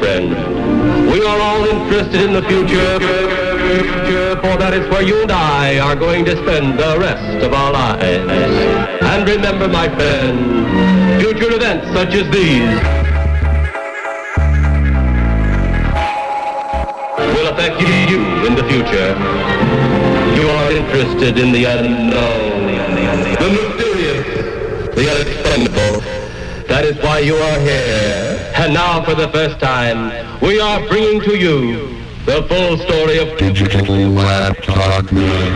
friend. We are all interested in the future, for that is where you and I are going to spend the rest of our lives. And remember, my friend, future events such as these will affect you in the future. You are interested in the unknown, the mysterious, the unexplained. That is why you are here. And now, for the first time, we are bringing to you the full story of digital laptop technology.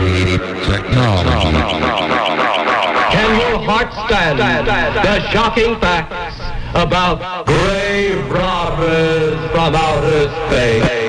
Can your heart stand the shocking facts about grave robbers from outer space?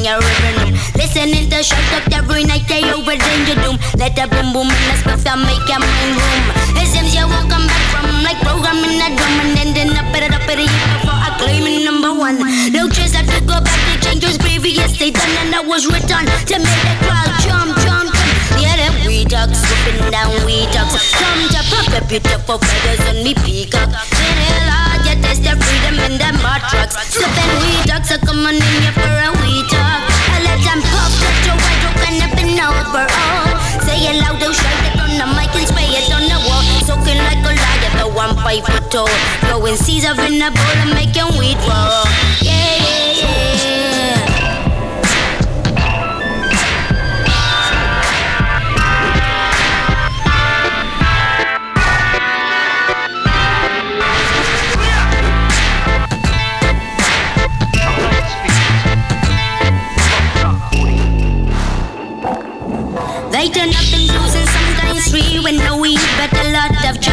in your living. Listening to shut up every night, they overthink your doom. Let the boom boom in the stuff that make your mind boom. It seems you won't come back from like programming a drum and ending up at it up at it before I claim number one. No chance I to go back to changes previous they done and I was returned to make the crowd jump, jump, jump. Yeah, them we ducks, whipping down we ducks. Come to pop up beautiful feathers on me peacock. Hit it taste their freedom in their mud drugs. Sipping weed dogs are coming in here for a weed talk. I let them pop, let your white rock and up and over all. Say it loud, they'll shout it on the mic and spray it on the wall. Soaking like a lion, the one five foot tall. Going Caesar in a bowl and making weed roll. turn up and blues and sometimes we when no we better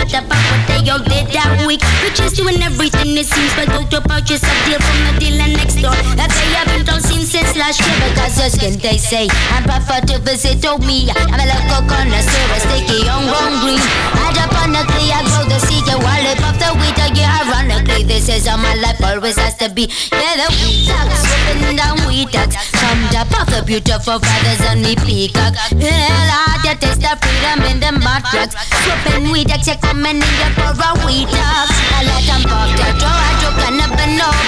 chat about what they all did that week. Bitches doing everything it seems, but go to purchase a deal from the dealer next door. That they haven't all seen since last year because your skin they say. I'm prefer to visit oh me. I'm a local connoisseur, a sticky on wrong green. Hydroponically, I grow the seed, you wallop of the wheat. Yeah, ironically, this is how my life always has to be. Yeah, the wheat ducks, whipping down wheat ducks. Come up of the beautiful feathers on the peacock. Hell, I taste the freedom in the mud trucks. Swooping weed ducks, you're coming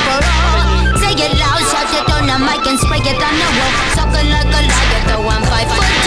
for a. Say it loud, shout it on the mic and spray it on the wall. Sucking like a lion, though I'm five foot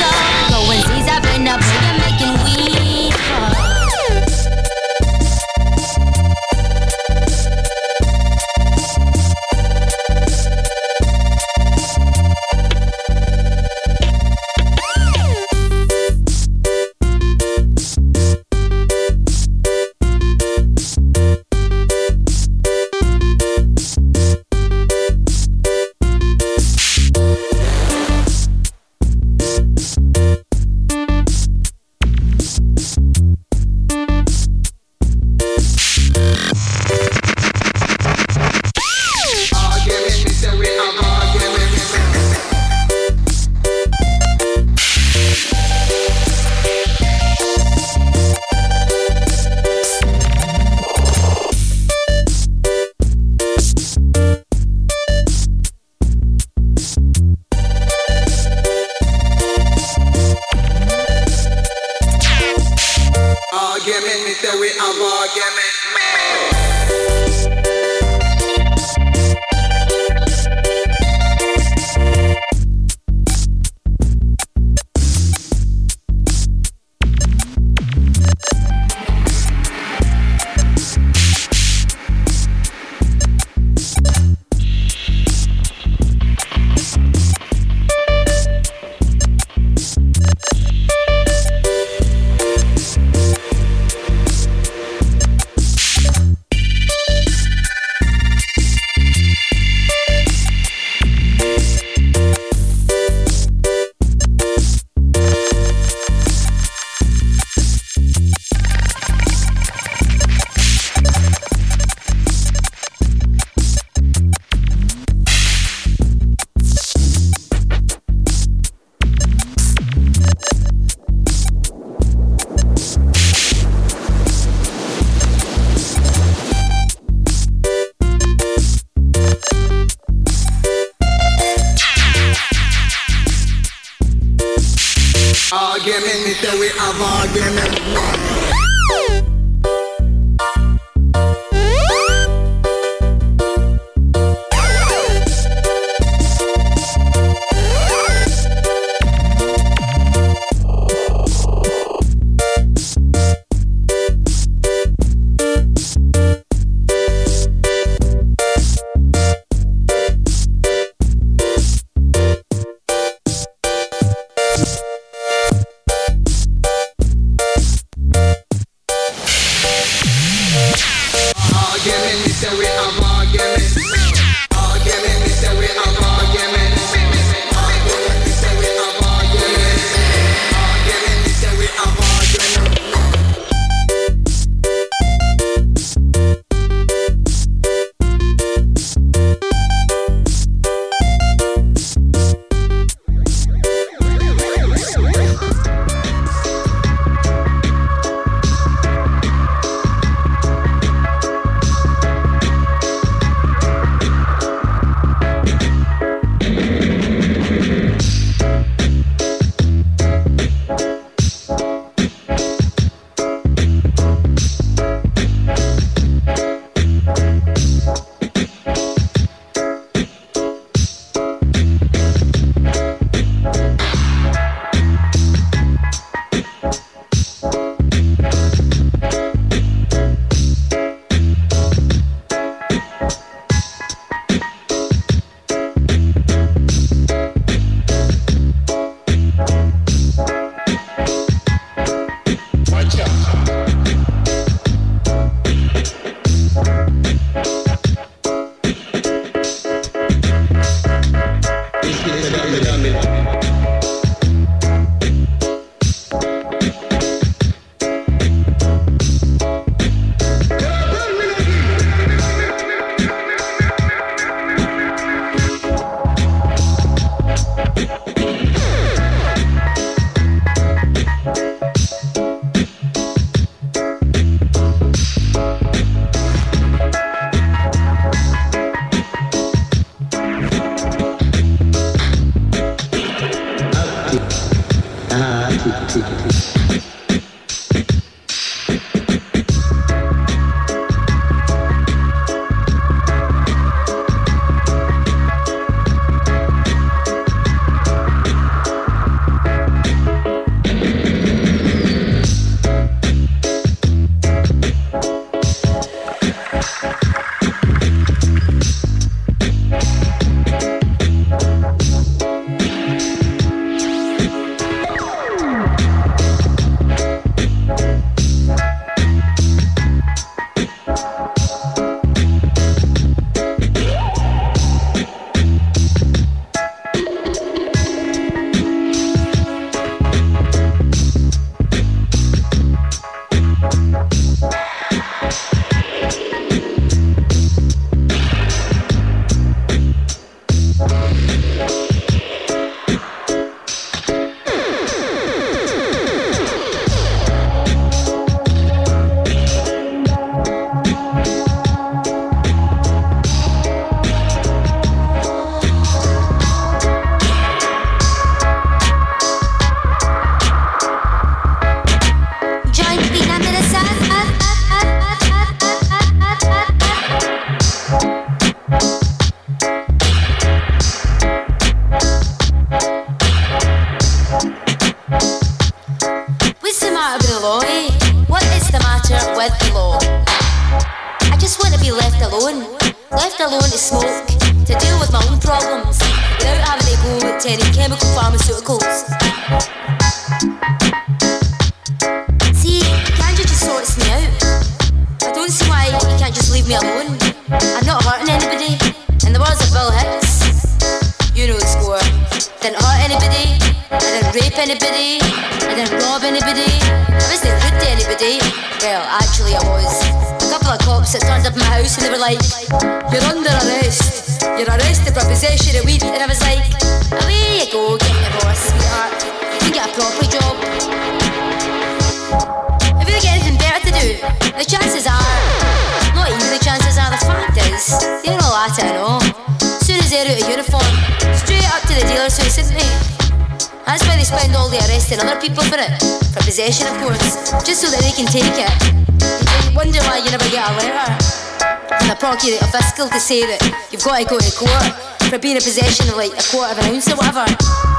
accurate or fiscal to say that you've got to go to court for being in possession of like a quarter of an ounce or whatever.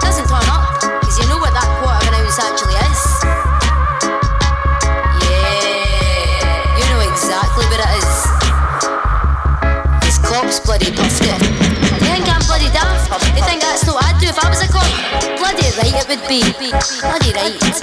Doesn't turn up because you know what that quarter of an ounce actually is. Yeah, you know exactly what it is. These cops bloody puffed it. They think I'm bloody daft. They think that's what I'd do if I was a cop. Bloody right it would be. Bloody right.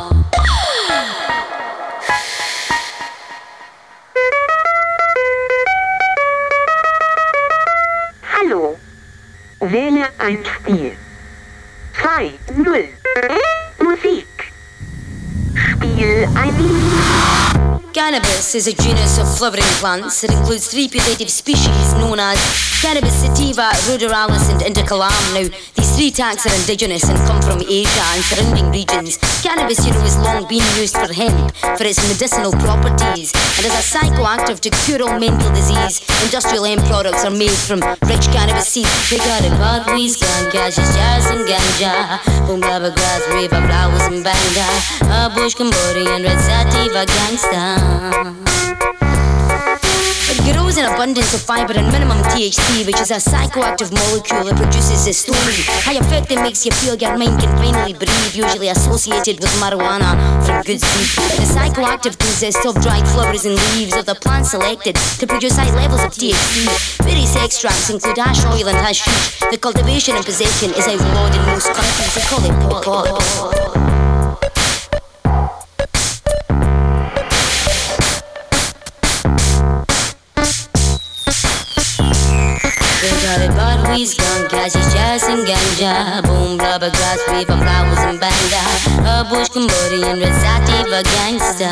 Wähle ein Spiel. 2, 0. Musik. Spiel ein Lied. Cannabis is a genus of flowering plants. It includes three putative species known as Cannabis sativa, ruderalis, and indicalam. Now, these three tags are indigenous and come from Asia and surrounding regions. Cannabis, you know, has long been used for hemp for its medicinal properties and as a psychoactive to cure all mental disease. Industrial hemp products are made from rich cannabis seeds. They got it, bud, weeds, gun, jazz, and ganja. Boom, baba, grass, river, flowers, and banga. A bush, Cambodian, red sativa, gangsta. It grows in abundance of fiber and minimum THC, which is a psychoactive molecule that produces a story. effect. effective makes you feel your mind can finally breathe, usually associated with marijuana from good seed. The psychoactive consists of dried flowers and leaves of the plant selected to produce high levels of THC. Various extracts include ash oil and hashish. The cultivation and possession is outlawed in most countries. They call it pot. Weeds, gun cashes, jazz and ganja. Boom, rubber grass, river, flowers and banga A bush, Cambodian, red sativa gangsta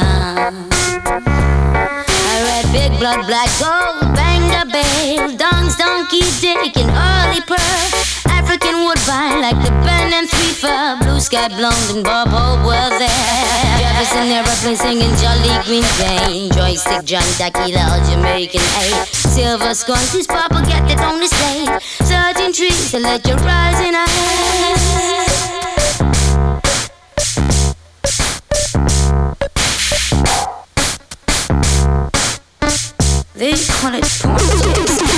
read big blood, black gold, bang the bell Dongs, donkey, dick, and early pearl African woodbine like the Ben and Three Blue sky blonde and Bob Hope were there. Jefferson aeroplane singing Jolly Green Jane. Joystick John Tequila, Jamaican A. Silver scones, this papa get it on the stage. Certain trees to let you rise in eyes. They call it politics.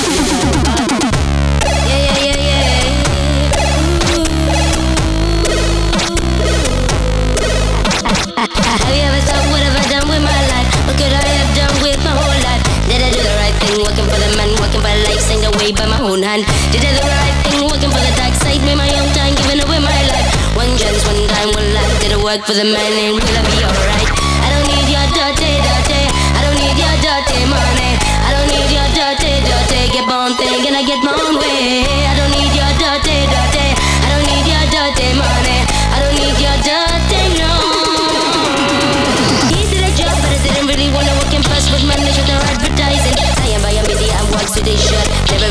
Hand? Did I do the right thing, working for the dark side, with my own time, giving away my life? One chance, one time, one life, did I work for the man, and will I be alright? I don't need your dirty, dirty, I don't need your dirty money, I don't need your dirty, dirty, get born thing, and I get my own way. I don't need your dirty, dirty, I don't need your dirty money, I don't need your dirty, no. sedition. Never really bothering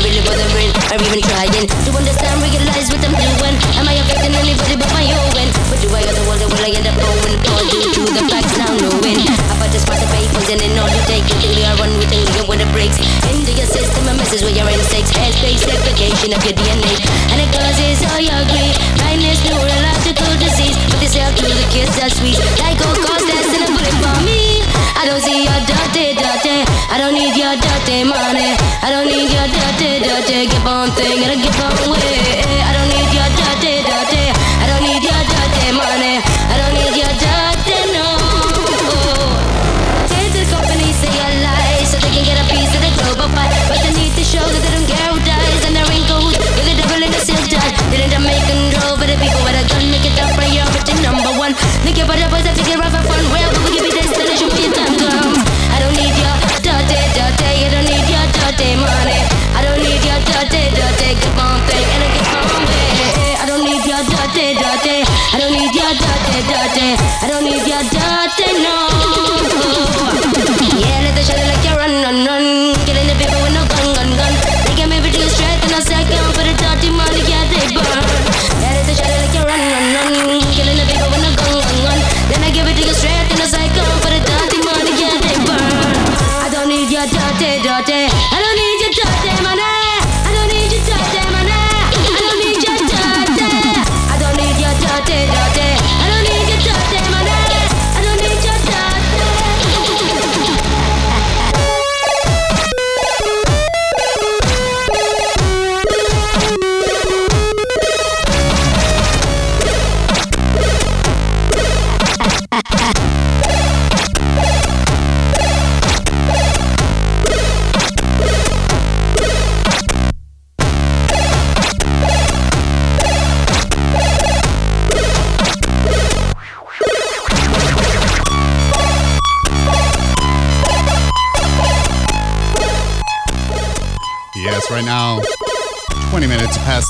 breaks into your system. A message with your insects has space replication of your DNA. And it causes all your grief. Blindness, neurological disease. But this out to the kids that sweet. Like all cause that's in a bullet for me. I don't see your dirty, dirty. I don't need your dirty money. I don't need your dirty, dirty. Keep on thinking and keep on way.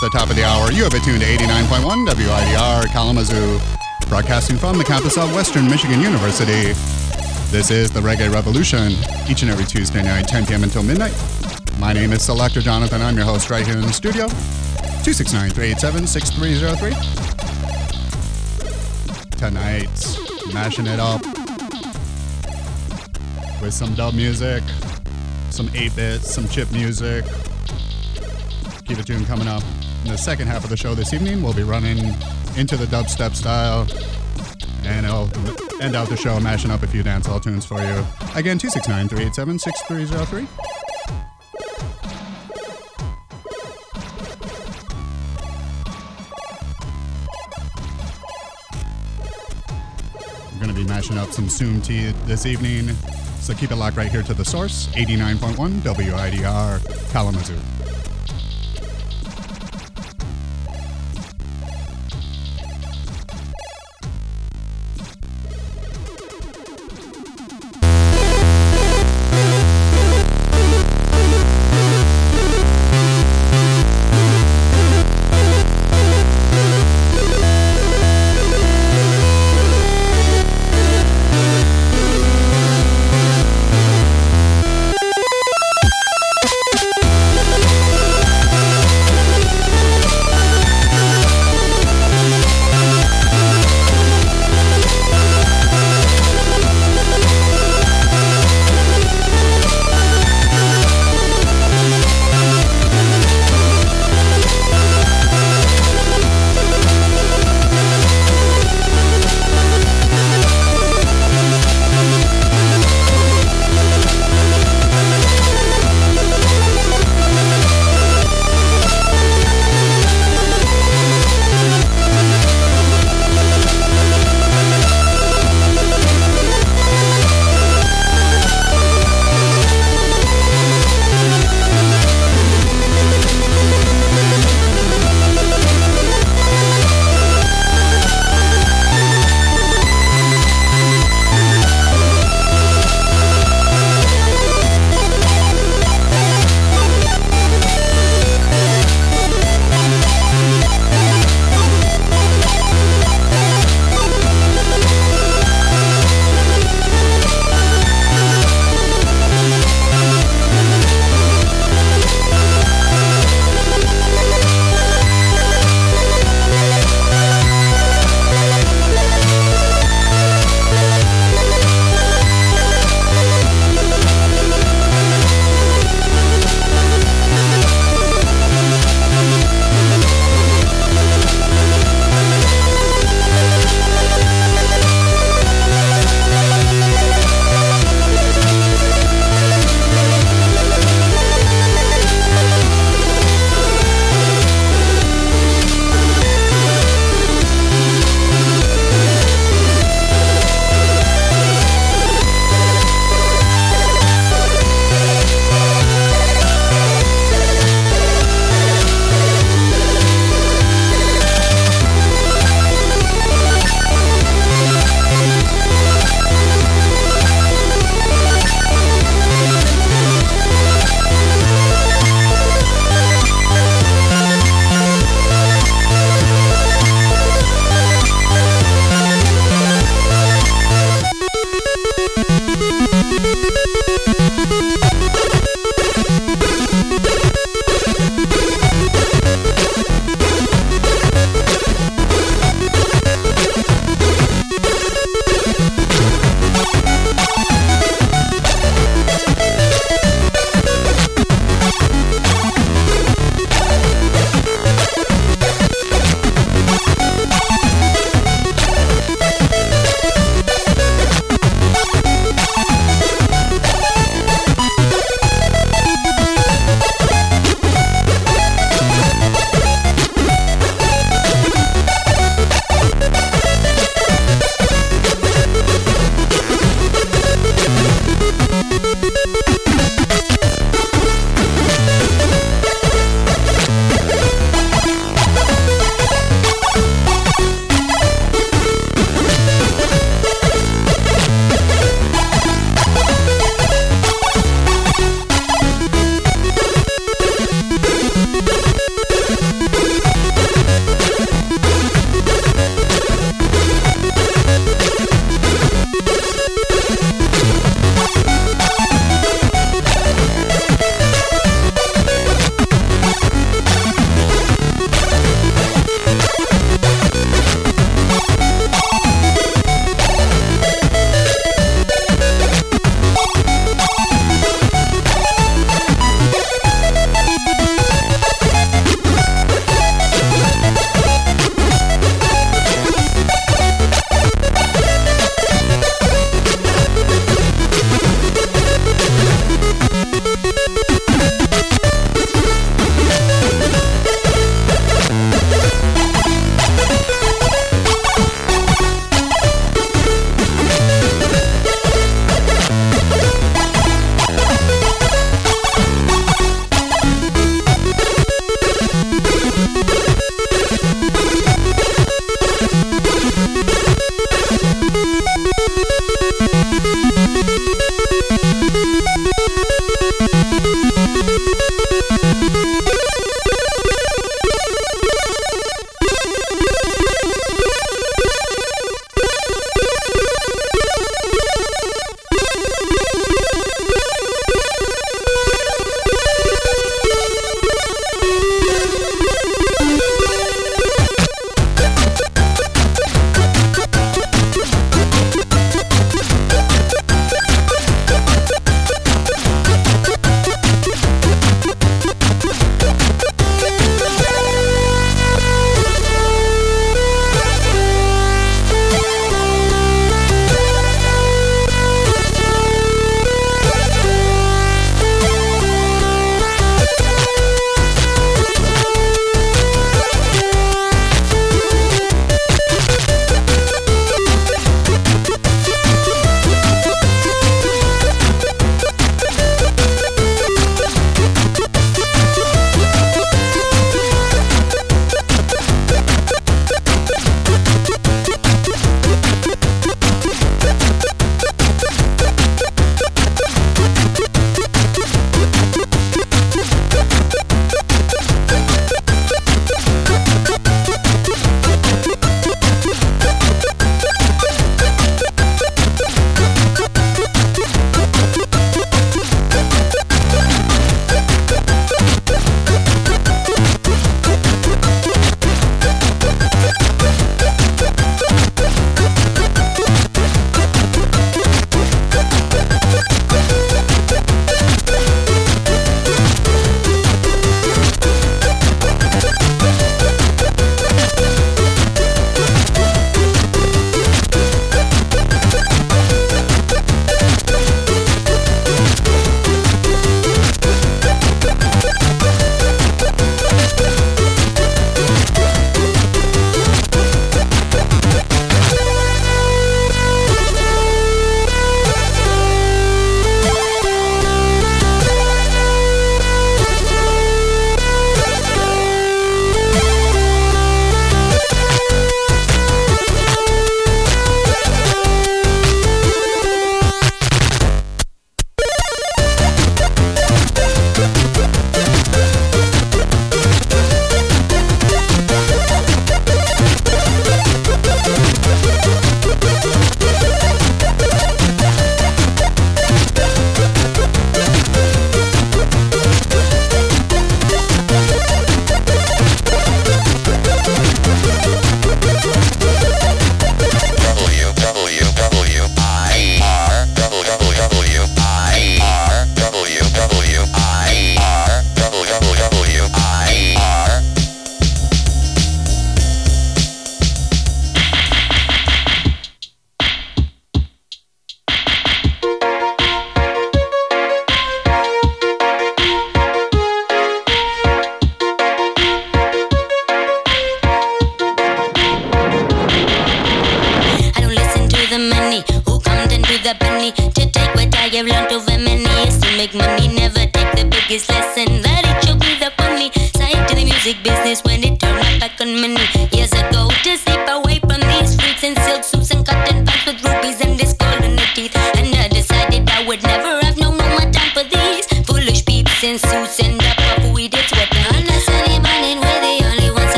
The top of the hour. You have it tuned to 89.1 WIDR Kalamazoo, broadcasting from the campus of Western Michigan University. This is the Reggae Revolution, each and every Tuesday night, 10 p.m. until midnight. My name is Selector Jonathon. I'm your host right here in the studio. 269 387 6303. Tonight, mashing it up with some dub music, some 8 bit, some chip music. Keep it tuned coming up. In the second half of the show this evening, we'll be running into the dubstep style. And I'll end out the show mashing up a few dancehall tunes for you. Again, 269 387 6303. We're going to be mashing up some Soom T this evening. So keep it locked right here to the source 89.1 WIDR Kalamazoo.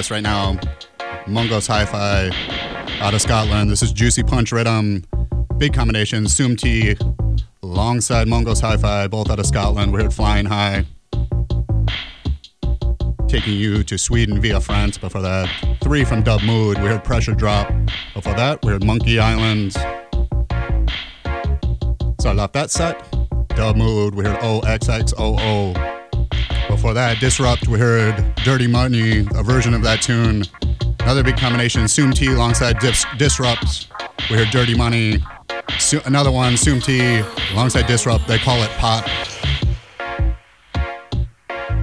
podcast right now. Mungos Hi Fi out of Scotland. This is Juicy Punch Rhythm, big combination, Soom T, alongside Mungos Hi Fi, both out of Scotland. We're at Flying High. Taking you to Sweden via France before that. Three from Dubmood. We heard Pressure Drop. Before that, we heard Monkey Island. So I left that set. Dubmood. We heard OXXOO before that, Disrupt, we heard Dirty Money, a version of that tune. Another big combination, Soom T alongside Dis- Disrupt. We heard Dirty Money. So- another one, Soom T alongside Disrupt. They Call It Pot.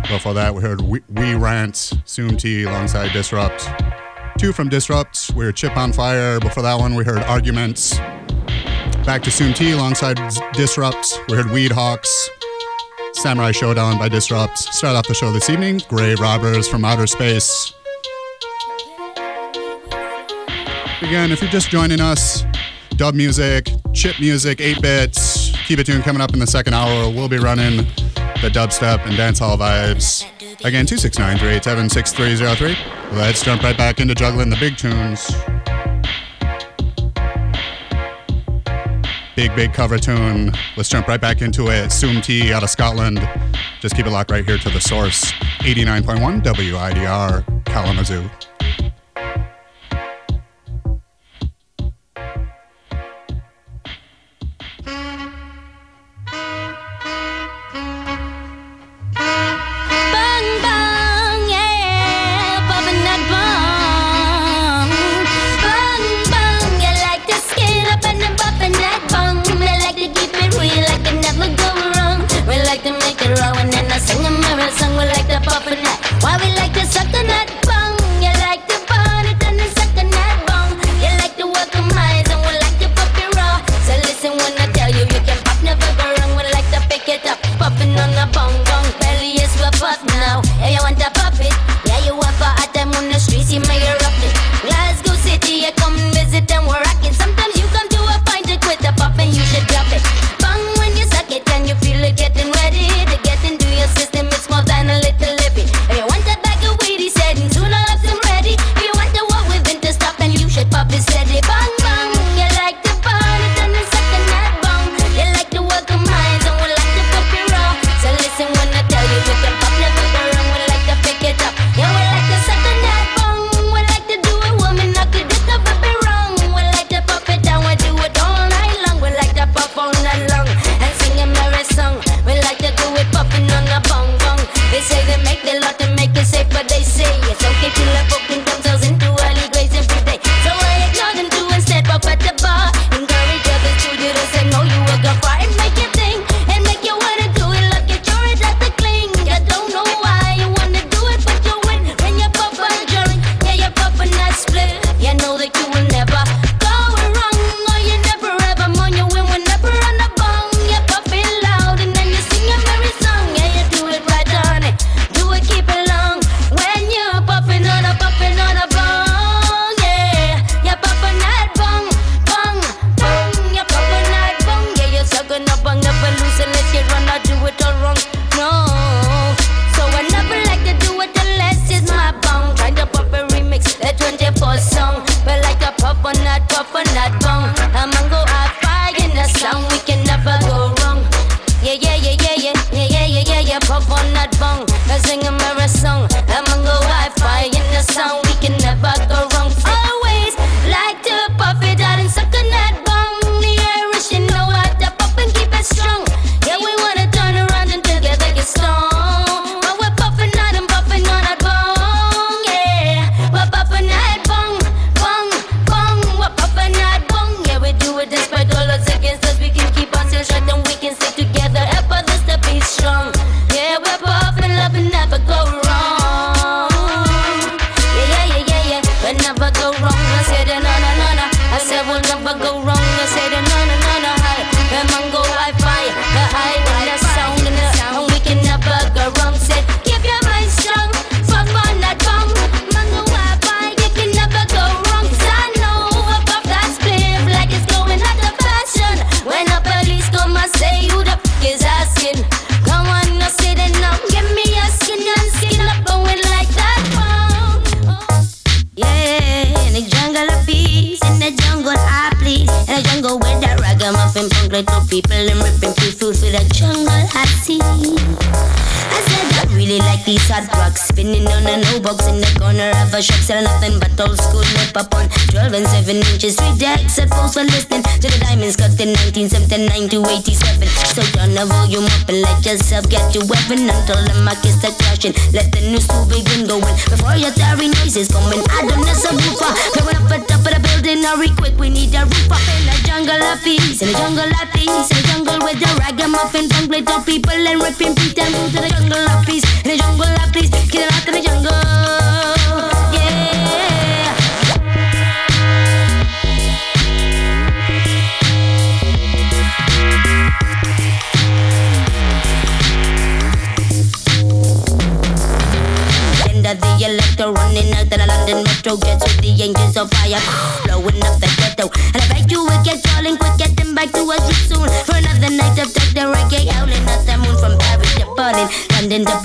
Before that, we heard We, Wee Rant, Soom T alongside Disrupt. Two from Disrupt, we heard Chip on Fire. Before that one, we heard Arguments. Back to Soom T alongside Disrupt. We heard Weed Hawks. Samurai Showdown by Disrupt. Start off the show this evening, Grave Robbers from Outer Space. Again, if you're just joining us, dub music, chip music, 8 bits. Keep it tuned coming up in the second hour. We'll be running the dubstep and dancehall vibes. Again, 269 387 6303. Let's jump right back into juggling the big tunes. Big, big cover tune. Let's jump right back into it. Soom T out of Scotland. Just keep it locked right here to the source 89.1 WIDR Kalamazoo. up and that. Why we like to suck the nut?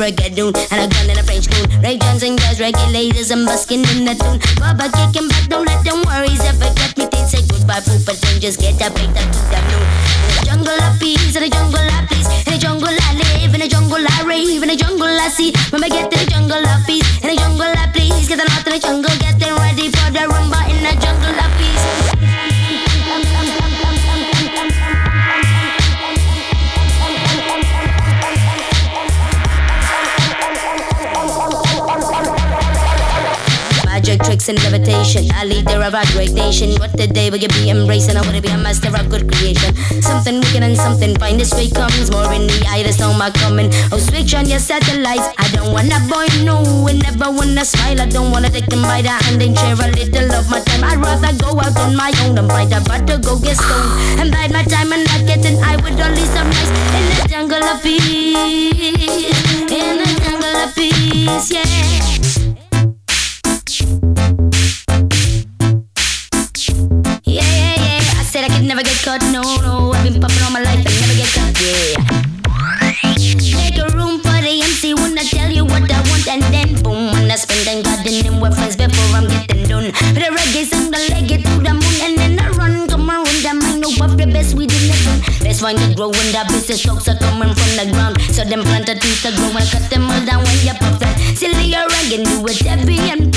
London and a gun in a French moon. Ray Johns and jazz regulators, I'm busking in the tune. Baba kicking back, don't let them worries ever get me. They say goodbye, food, but then just get that break of a great nation. What the day will you be embracing? I wanna be a master of good creation. Something wicked and something fine. This way comes more in the eye. There's no more coming. Oh, switch on your satellites. I don't wanna boy no. And never wanna smile. I don't wanna take him by the hand and share a little of my time. I'd rather go out on my own buy the butter, go get stoned. And bide my time and not getting high with only some nice in the jungle of peace. In the jungle of peace, yeah. Caught, no, no. I've been popping all my life, I never get caught, yeah. Make a room for the MC when I tell you what I want, and then boom, when I spend and gardening with friends before I'm getting done. But the reggae sing the leg it to the moon, and then I run, come around, I might know what the best we did. Best find it grow when the business stocks are coming from the ground. So them plant a trees to grow and cut them all down when you pop that. Silly or again, do it happy and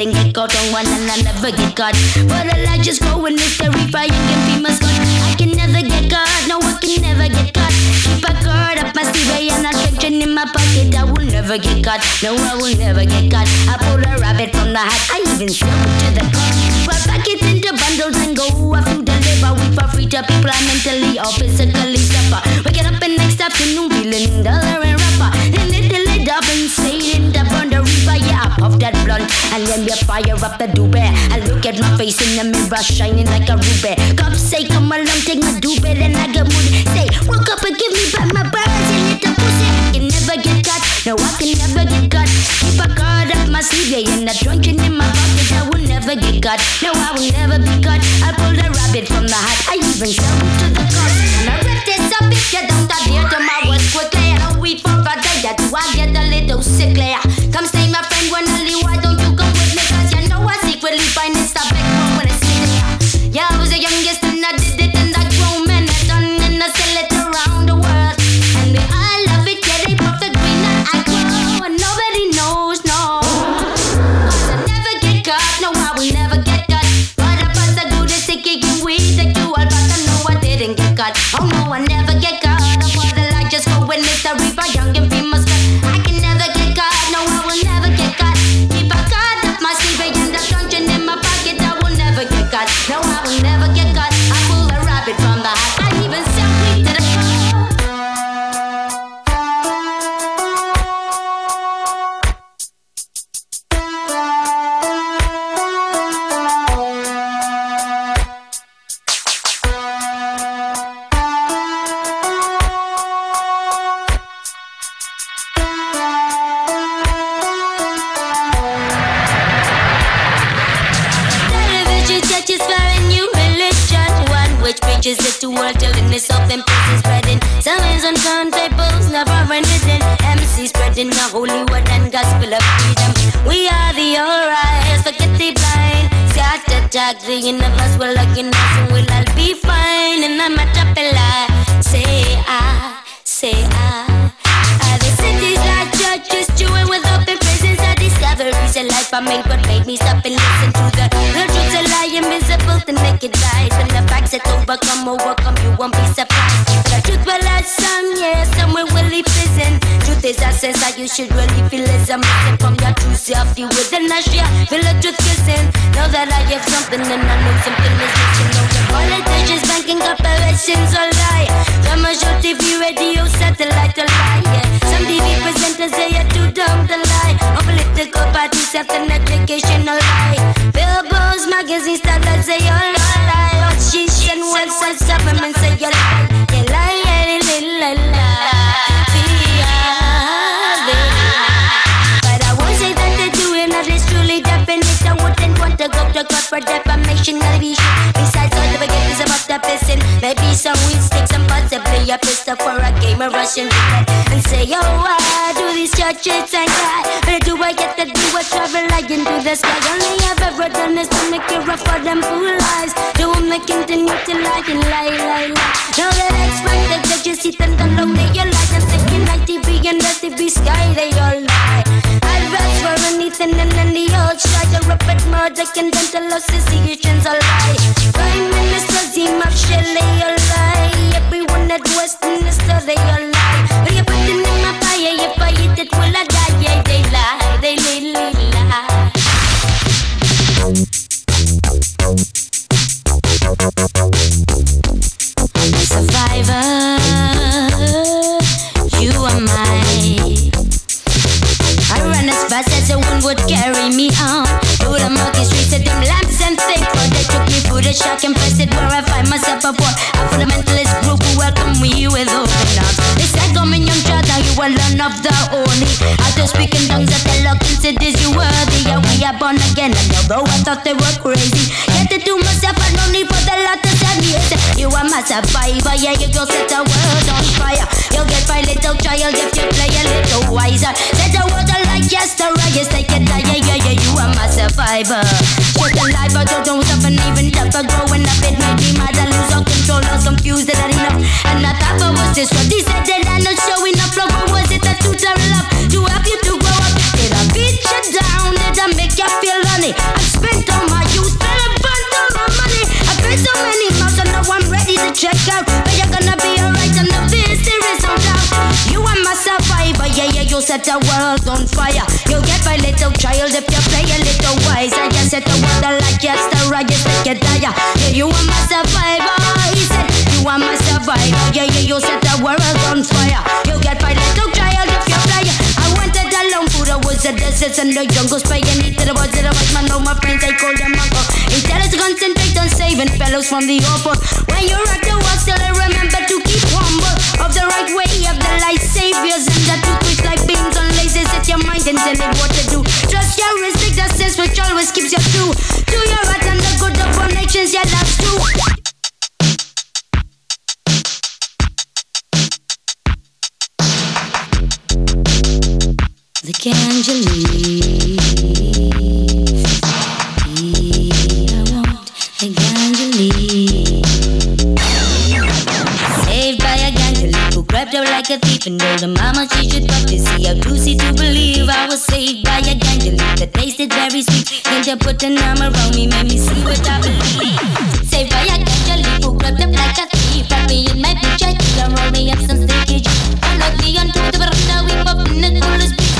didn't get caught on one and I never get caught. But the light just go in mystery, fire can be my scot. I can never get caught, no, I can never get caught. Keep a card up my sleeve and a stretching in my pocket, I will never get caught. No, I will never get caught. I pull a rabbit from the hat, I even it to the car. But pack it into bundles and go off to deliver. We for free to people I mentally or physically suffer. Waking up the next afternoon feeling duller and rougher. And little it up and to burn the puff that blunt and then we fire up the doobie. I look at my face in the mirror shining like a ruby. Cops say come along, take my doobie, then I get moody. Say, woke up and give me back my birds, you little pussy. I can never get caught. No, I can never get caught. Keep a card up my sleeve, yeah, and a truncheon in my pocket. I will never get caught. No, I will never be caught. I pull the rabbit from the hat. I even sell to the cops. And I rip this up if you don't adhere to my words quickly. I don't wait for a day, yeah, do I get a little sickly? Sermons on turntables, never anything. MC spreading the holy word and gospel of freedom. We are the alright, forget the blind. Start attack, the universe will looking us and we'll all be fine. And I'm a lie. Say I, say I. Are the cities like churches, chewing with? Discoveries I made what made me stop and listen to the real truths that lie invisible to naked eyes. When the facts that overcome, overcome, you won't be surprised. The truth will let some, yeah, somewhere will leave prison. Truth is a sense that you should really feel as I'm missing from your true self. You with the nausea, feel the truth kissing. Know that I have something and I know something is missing. Politicians banking corporations online. The show, TV, radio satellite align. Yeah. Some TV presenters they are too dumb to lie. All political parties have an educational lie. Billboards, magazines, tablots they all lie. What she said, what government say you lie. Yeah, lie, lie, lie, lie, lie. I wouldn't want to go to court for defamation, I'll the pissing, maybe some weed sticks and possibly a pistol for a game of Russian roulette. And say, oh, why do these churches and God? Where do I get to do a travel like into the sky? Only I've ever done is to make it rough for them fool eyes. Do they continue to lie and lie, lie, lie? Now that expect that they just sit and alone, they all lie. I'm thinking like TV and the TV sky, they all lie. I'd rather for anything and any old shot. A rapid murder, dental associations, all lie. Prime Minister Zima Shelley, all lie. Everyone that was minister, they all lie. But you put in fire, it, will I die? Yeah. Survivor, you are mine. I run as fast as the one would carry me on through the murky streets of them lamps and things. But they took me through the shock and where I find myself poor. A fundamentalist group who welcome me with open arms. They said, "Come in, young child, now you are none of the only." After speaking tongues that the Lord considers you worthy, and we are born again. And although I thought they were crazy, yet to do myself I no need for the lot to tell me. Say, You are my survivor, yeah, you go set the world on fire. You'll get by little child if you play a little wiser. Set the world like yesterday, yes, take it, yeah, yeah, yeah, yeah, you are my survivor. Just alive, I don't something even tougher. Growing up, all I confused, that I enough. And I thought I was this, what they said that I'm not showing up. Like, what was it that you tell love to help you to grow up? Did I beat you down? Did I make you feel lonely? I spent all my youth, spent a bunch of my money. I paid so many miles, and now I'm ready to check out. But you're gonna be alright, and the this there is no doubt. You are my survivor, yeah, yeah, you set the world on fire. You'll get by little child if you play a little wise. I just set the world like yes, the riot, take it higher. Yeah, you are my survivor. You are my survivor, yeah, yeah, you set the world on fire. You'll get by little child if you play. I went it alone through the woods, the deserts, and the praying to the boys, to the white man, all my friends, I call them uncle. Tell concentrate on saving fellows from the awful. When you're at the wall, still I remember to keep humble. Of the right way, of the light saviors, and the truth which like beams on lasers, set your mind and tell it what to do. Trust your instinct, that sense which always keeps you true. Do your right and the good of all nations, yeah, that's true. The can't? I won't, the you? Saved by a gang who grabbed her like a thief and told her mama she should pop to see how juicy to believe. I was saved by a gang that tasted very sweet. Then you put an arm around me, made me see what I believe. Saved by a gang who grabbed up like a thief, wrapped me in my picture, rolled me up some sticky. Followed me onto the veranda, we popped in the coolest beat.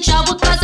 trained down in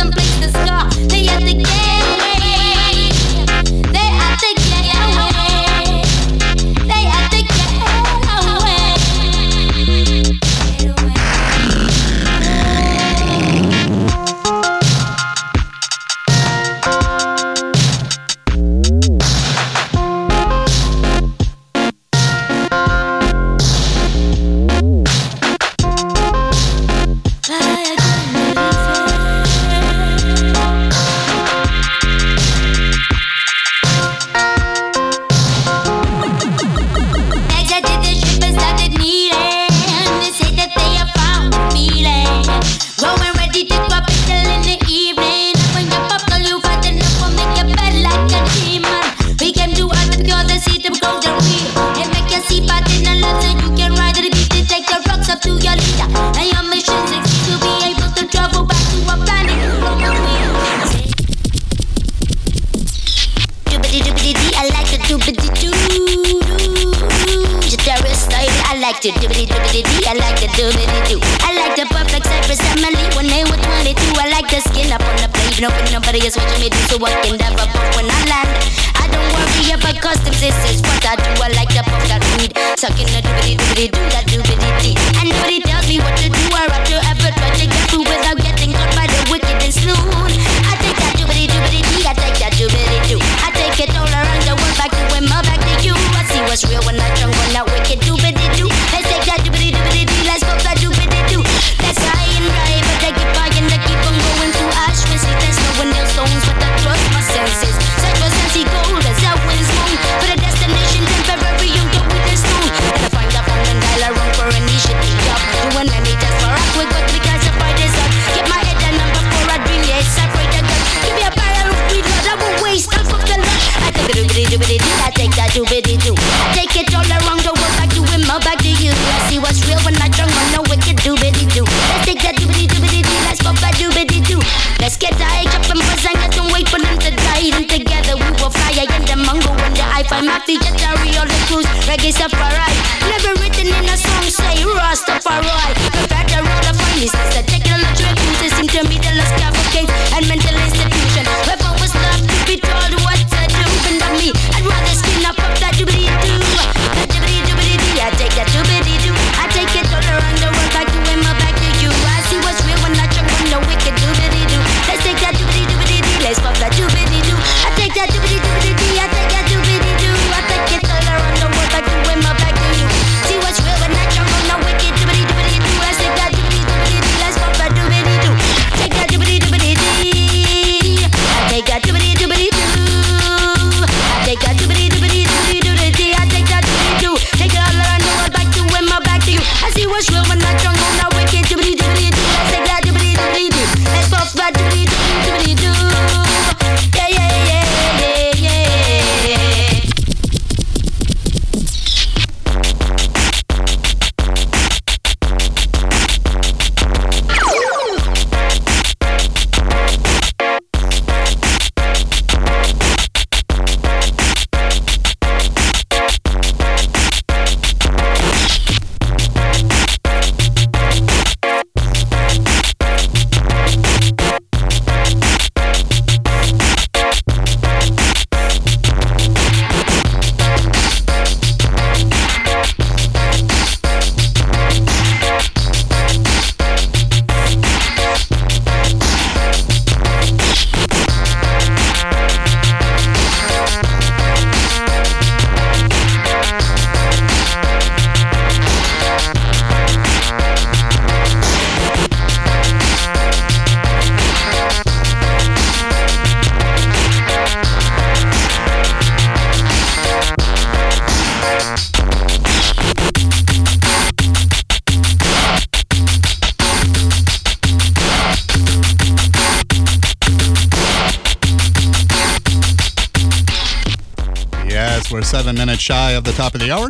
We're seven minutes shy of the top of the hour.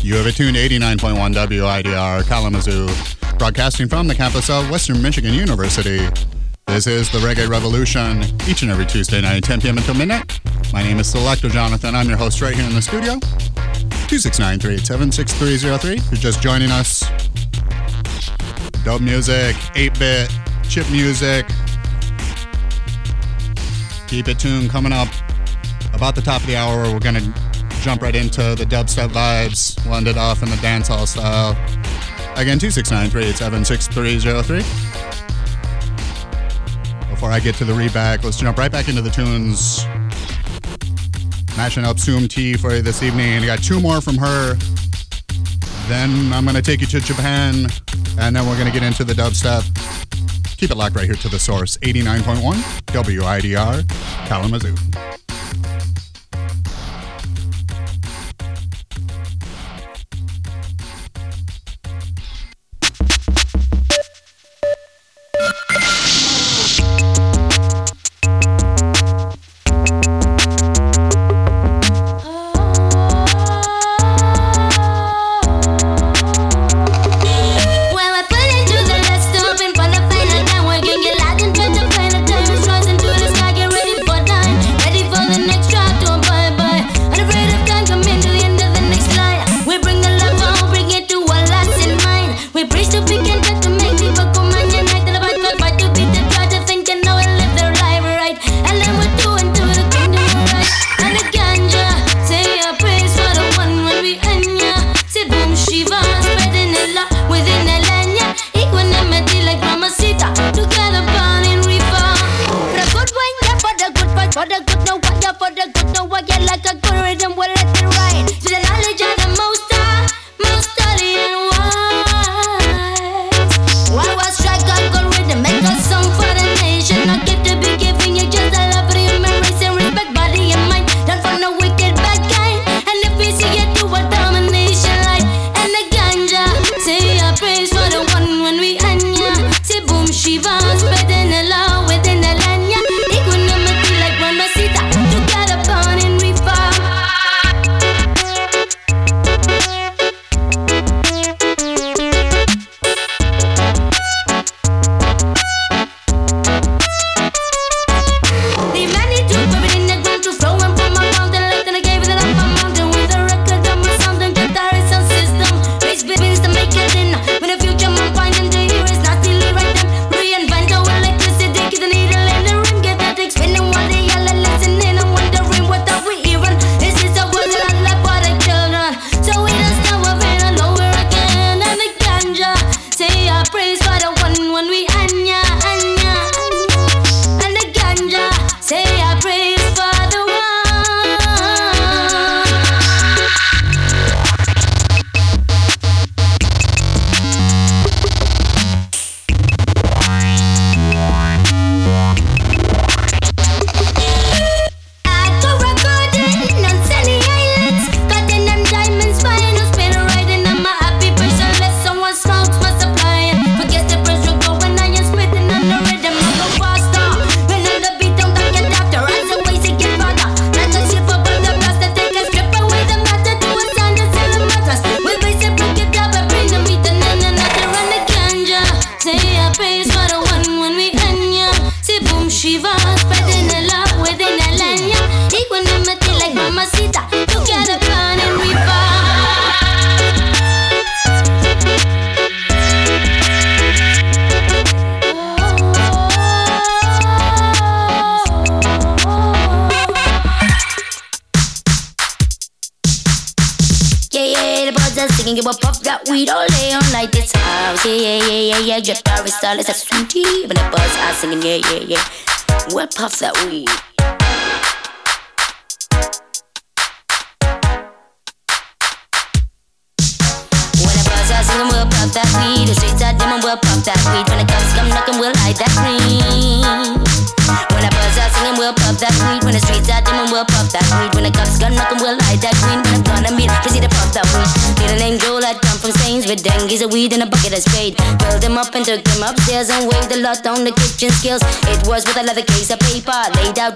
You have attuned 89.1 WIDR Kalamazoo, broadcasting from the campus of Western Michigan University. This is the Reggae Revolution, each and every Tuesday night, 10 p.m. until midnight. My name is Selector Jonathon. I'm your host right here in the studio. 269-387-6303. If you're just joining us. Dope music, 8-bit, chip music. Keep it tuned. Coming up about the top of the hour, we're going to jump right into the dubstep vibes, winded off in the dancehall style. Again, 2693-876303. Before I get to the reback, let's jump right back into the tunes. Mashing up Soom T for you this evening. We got two more from her. Then I'm going to take you to Japan, and then we're going to get into the dubstep. Keep it locked right here to the source, 89.1 WIDR Kalamazoo.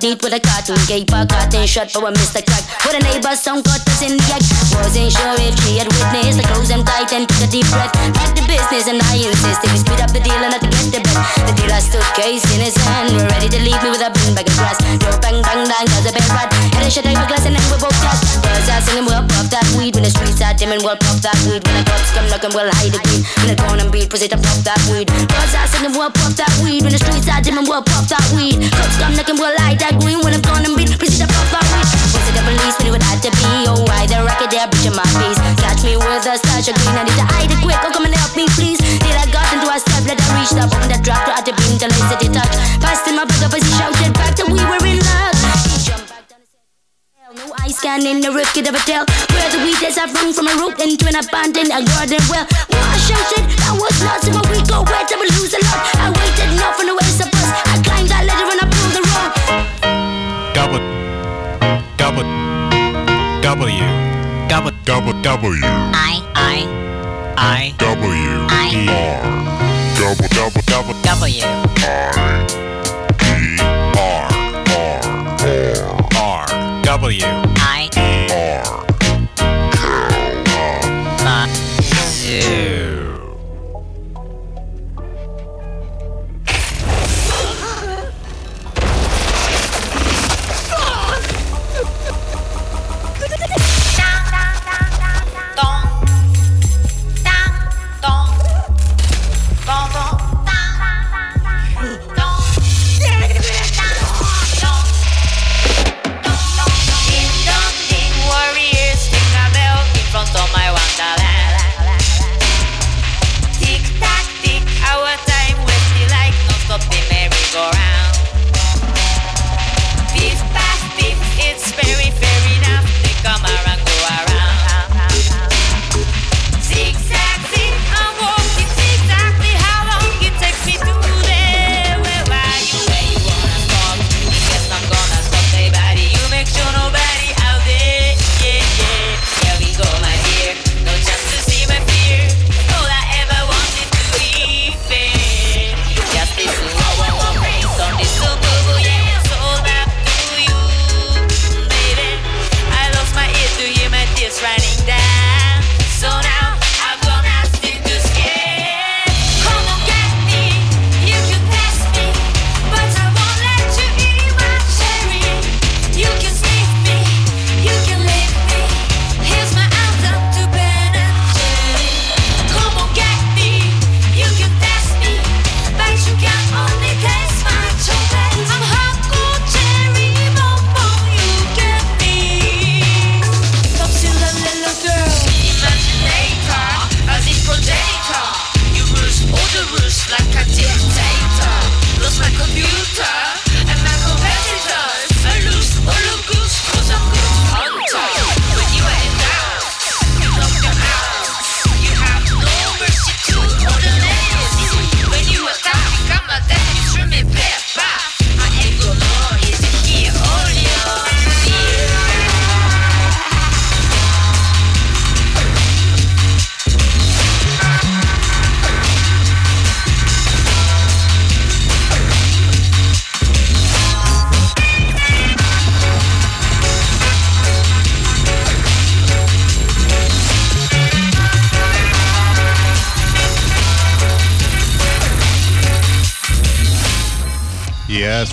deep with a cartoon gay park Cotton shot for a Mr. Crack. With a neighbor song caught us in the act. Wasn't sure if she had witnessed. I closed them tight and took a deep breath. Back the business and I insisted We speed up the deal and I to get the bet The dealer stood case in his hand. We're ready to leave me with a bin bag of grass. No bang bang bang does a bad rat Had a shot over glass and then we're both dead Birds are singing we'll puff that weed. When the streets are dim and we'll puff that weed. When the cops come knocking we'll hide the weed When the corn and beat proceed to puff that weed. Birds are singing we'll puff that weed. When the streets are dim and we'll puff that weed. Cops come knocking we'll that green when I'm gonna meet. Reach the above my reach What's the police when it would have to be. Oh why the rocket there in my face? Catch me with a such a green I need to hide it quick Oh come and help me please. Till I got into a step Let I reach the bottom that dropped Out the beam till I said it touch. Passed him up with a pussy shouted back Till we were in love. Jump back down the No eyes scanning the roof could ever tell Where the weed is I've run from a rope and W.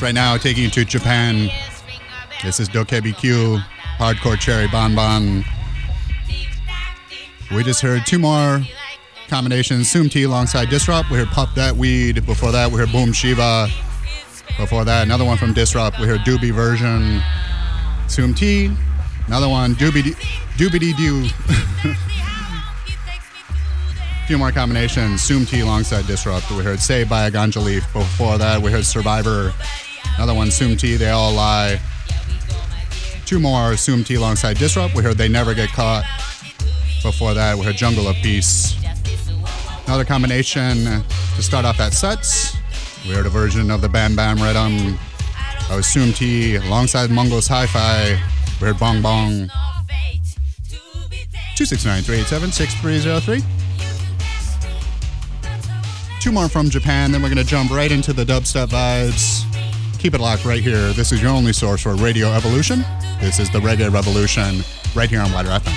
Right now taking you to Japan. This is Dokkebi Q, Hardcore Cherry Bon Bon. We just heard two more combinations. Soom T alongside Disrupt. We heard Puff That Weed. Before that, we heard Boom Shiva. Before that, another one from Disrupt. We heard Doobee version. Soom T. Another one, Doobie Doobie Doo. few more combinations. Soom T alongside Disrupt. We heard Saved by a Ganja Leaf. Before that, we heard Survivor. Another one, Soom T, They All Lie. Two more, Soom T alongside Disrupt. We heard They Never Get Caught. Before that, we heard Jungle of Peace. Another combination to start off that sets. We heard a version of the Bam Bam Rhythm. Um. I was Soom T alongside Mungo's Hi Fi. We heard Bong Bong. 269 387 6303. Two more from Japan, then we're going to jump right into the dubstep vibes. Keep it locked right here. This is your only source for Radio Evolution. This is the Reggae Revolution right here on WIDR FM.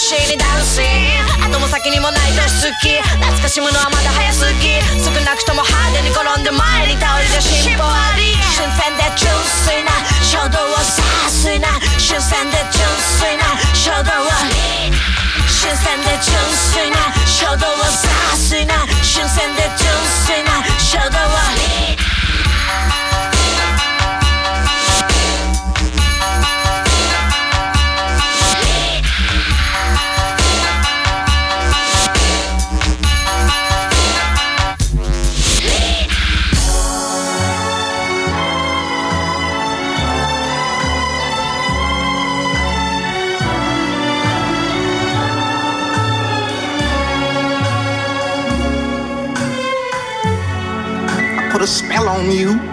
シーにダンシン後も先にもない年月懐かしむのはまだ早すぎ少なくとも派手に転んで前に倒れて進歩あり新鮮で純粋な衝動をさすな新鮮で純粋な衝動を新鮮で純粋な衝動をさすな新鮮で純粋な衝動を A on you.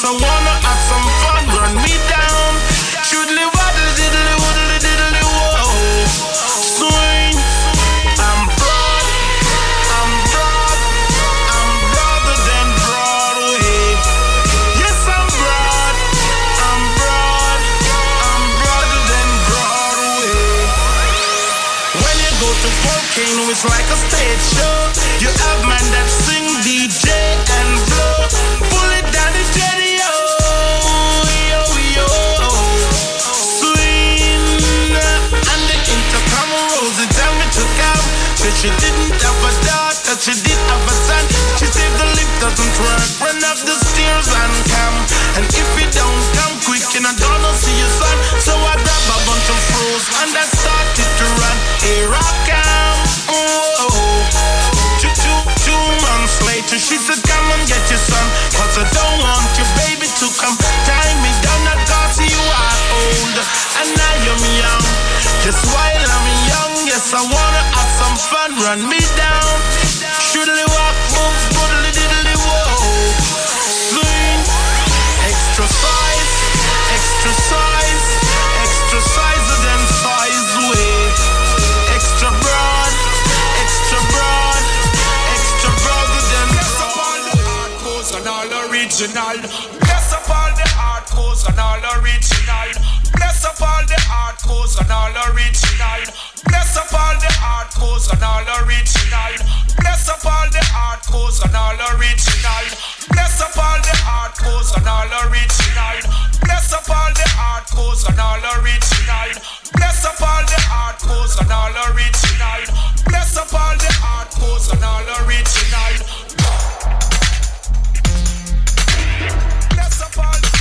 someone run me down. Shoodly walk, move, boodly diddly whoa. Swing, extra size, extra size, extra size of them size way. Extra broad, extra broad, extra broad of them. Bless up all the hardcores and all original. Bless up all the hardcores and all original. Bless up all the hardcores and all original up all the hardcores and all original. Bless up all the hardcores and all original. Bless up all the hardcores and all original. Bless up all the hardcores and all original. Bless up all the hardcores and all original. Bless up all the hardcores and all original. Bless up all the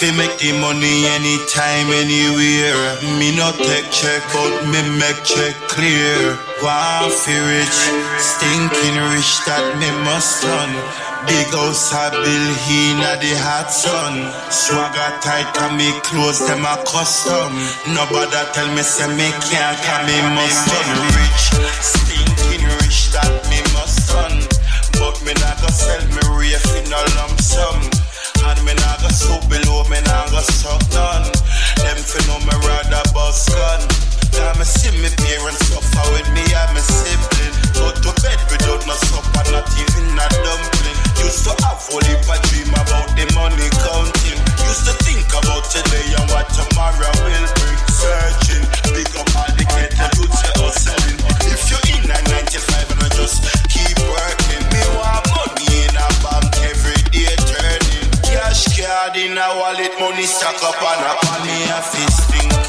To make the money anytime, anywhere. Me no take check, but me make check clear. Want fi rich, stinking rich that me must done. Big house a bill inna the hot sun. Swagger tight and me clothes them a custom. Nobody tell me say me can't, me must done rich. Stinking rich that me must done. But me not go sell me rafe in a lump sum. Soup below, me not go suck none. Them fi know me rather bust gun. Now me see me parents suffer with me and me sibling. Go to bed without no supper, not even a dumpling. Used to have a heap of dream about the money counting. Used to think about today and what tomorrow will bring. Searching, big up all the ghetto youths they hustling. If you're in a 95 and I just keep working, card in a wallet, money stack up and up. Me a fist thinking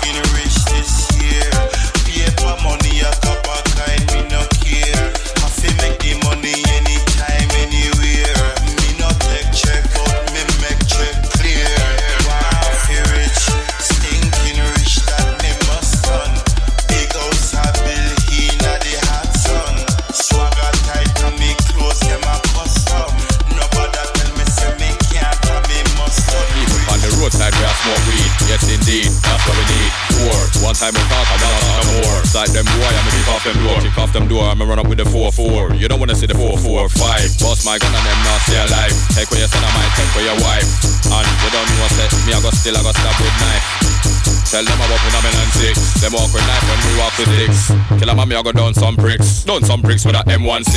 one time talk, I'm not talk no more. Side them boy, I'ma kick off them door. Kick off them door, I'ma run up with the 4-4 You don't wanna see the 4-4-5 Boss my gun and them not stay alive. Take away your son, I might take away your wife. And you don't know what's that Me I go still, I go stab with knife. Tell them about phenomenon six. Them walk with knife when we walk with sticks. Kill a mommy, I go down some bricks. Down some bricks with a M16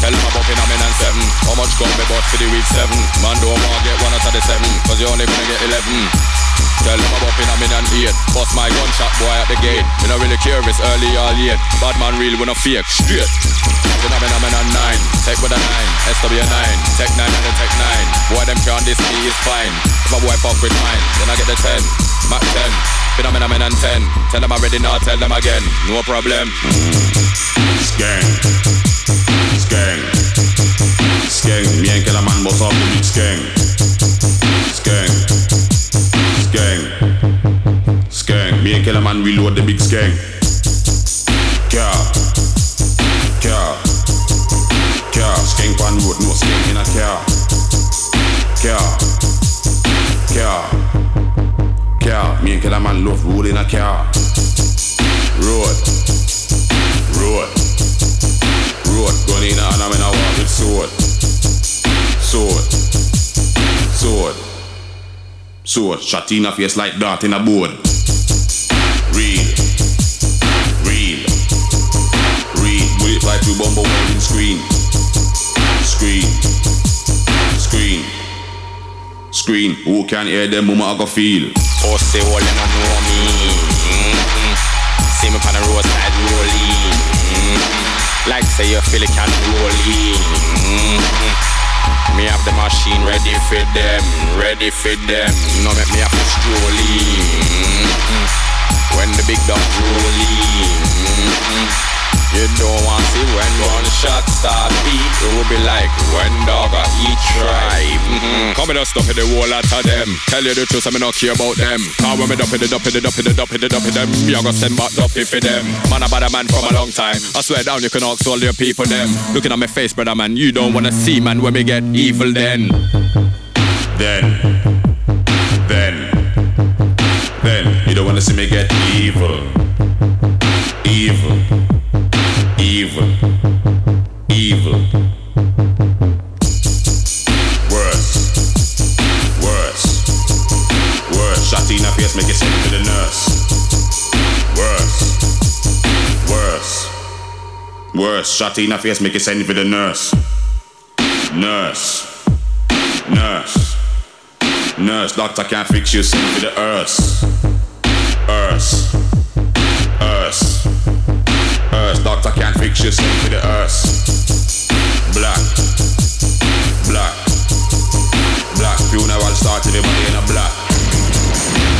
Tell them about phenomenon seven. How much gun me bought for the week seven? Man don't wanna get one out of the seven. Cause you only gonna get eleven Tell them about phenomenon eight. Bust my gunshot boy at the gate. Me not really it's early or late. Bad man real when I fake. Straight. Phenomenon nine. Take with a nine. SW9 Tech nine and then tech nine. Boy them can't diss me is fine. If a boy fuck with mine Then I get the ten. Mac ten. Phenomenon and ten. Tell them I'm ready now Tell them again. No problem. Skang. Skang. Skang. Me and Killer Man boss off the big skang. Skang. Skang. Skang. Me and Killer reload the big skang. Car. Car. Car. Skang pan road, no skang in a car. Car. Car. Car. Me and Killer love rolling a car. Road. Road. Road. Gun in a hand and I walk with sword. Sword. Sword. Sword. Shot in a face like dart in a board. Real. Real. Real. Bullet fly through bumble welding screen. Screen. Screen. Screen. Who can hear them mama I go feel? Pussy hole you don't know me mm-hmm. See me on the roadside rolling mm-hmm. Like say you feel it can rolling mm-hmm. Me have the machine ready for them Ready for them No make me have to strolling mm-hmm. When the big dog rolling mm-hmm. You don't want to see when one shot start beat It will be like when dog a eat tribe mm-hmm. Come and stuff in the wall out of them Tell you the truth, I me not care about them Cause when me dump it, dump it, dump it, dump it, dump it them Me a go send back dumpy for them Man a bad man from a long time I swear down you can ask all your people them Looking at my face brother man You don't wanna see man when me get evil then Then. Then. Then. You don't wanna see me get evil. Evil. Evil. Evil. Worse. Worse. Worse. Shot in the face, make it send to the nurse. Worse. Worse. Worse. Shot in the face, make it send for the nurse. Nurse. Nurse. Nurse, doctor can't fix you, send for the earth. Earth. Earth curse. Doctor can't fix you, sleep to the earth. Black, black, black. Funeral started in a black.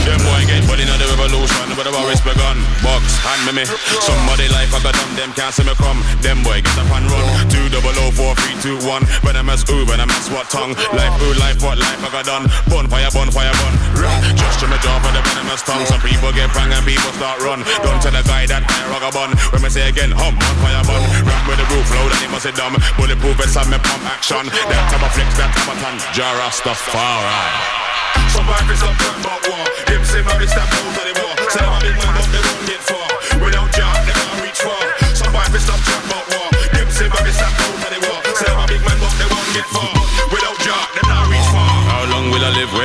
Them boy get body now the revolution, but the war is begun. Box, hand me me. Somebody life I got done, them can't see me come. Them boy get up and run. Two double O four three two one. When I mess ooh, when I mess what tongue. Life ooh, life what life I got done. Bonfire, bonfire, bun. Run. Just to me jaw for the venomous tongue. Some people get prang and people start run. Don't tell the guy that I rock a bun. When me say again, hum, bonfire bun. Rap with the roof low, that he must sit dumb. Bulletproof inside me pump action. That type of flex, that type of tan. Jah Rastafari. Some pirates up talk about war. Say my stop out of the war. Say I'm a big man, but they won't get.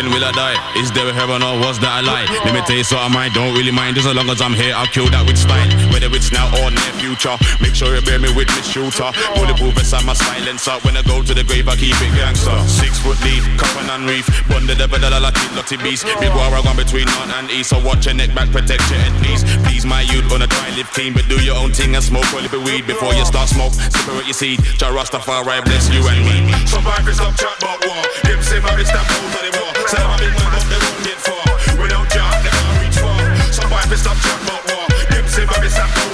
When will I die? Is there a heaven or was that a lie? Let me tell you something I don't really mind. Just as long as I'm here, I'll kill that with style. Whether it's now or near future. Make sure you bear me with me shooter. Bulletproof beside my silencer. When I go to the grave, I keep it gangster. Six foot deep, coffin and reef. Bond the devil, the lotty, lotty beast. Big war I gone between north and east. So watch your neck back, protect your head, please. Please, my youth, gonna try live clean, but do your own thing and smoke a little weed before you start smoke. Separate your seed. Jah Rastafari bless you and me. Pirates up chat. Them say my stop out of the war. Say I'm man, but they get far. Without job, they can't reach far. Some pirates stop chat about war. Them my stop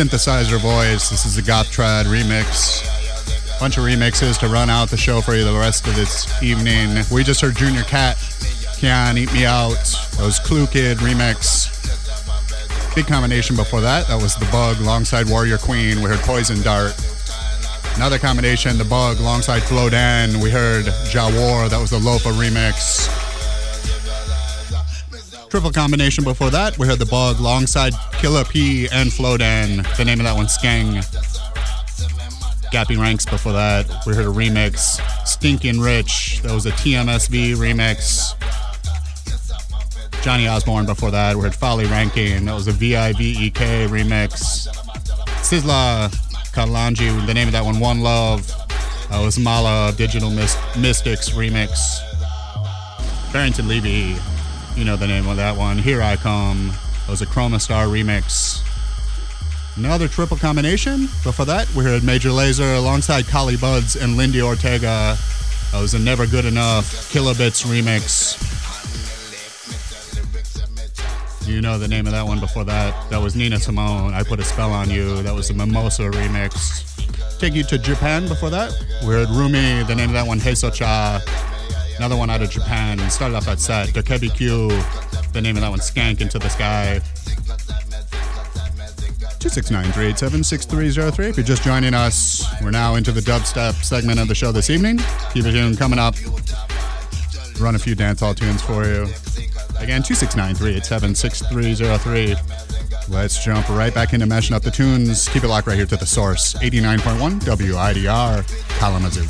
synthesizer voice. This is the Goth Trad remix. Bunch of remixes to run out the show for you the rest of this evening. We just heard Junior Cat, Can't Eat Me Out. That was Clue Kid remix. Big combination before that. That was The Bug alongside Warrior Queen. We heard Poison Dart. Another combination, The Bug alongside Flowdan. We heard Jah War. That was the Loefah remix. Triple combination before that, we heard the bug alongside Killa P and Flowdan. The name of that one, Skang. Gappy Ranks before that, we heard a remix. Stinking Rich, that was a TMSV remix. Johnny Osbourne before that, we heard Folly Ranking, that was a VIVEK remix. Sizzla Kalonji, the name of that one, One Love. That was Mala Digital Myst- Mystikz remix. Barrington Levy, you know the name of that one. Here I Come. That was a Kromestar remix. Another triple combination. Before that, we heard Major Lazer alongside Collie Buddz and Lindi Ortega. That was a Never Good Enough Kilobits remix. You know the name of that one before that. That was Nina Simone. I Put a Spell on You. That was the Mimosa remix. Take you to Japan before that. We heard Rumi. The name of that one, Heso-cha. Another one out of Japan. And started off that set. Dokkebi Q. The name of that one, Skank Into the Sky. 269-387-6303. If you're just joining us, we're now into the dubstep segment of the show this evening. Keep it tuned. Coming up, run a few dancehall tunes for you. Again, 269-387-6303. Let's jump right back into meshing up the tunes. Keep it locked right here to the source. 89.1 WIDR Kalamazoo.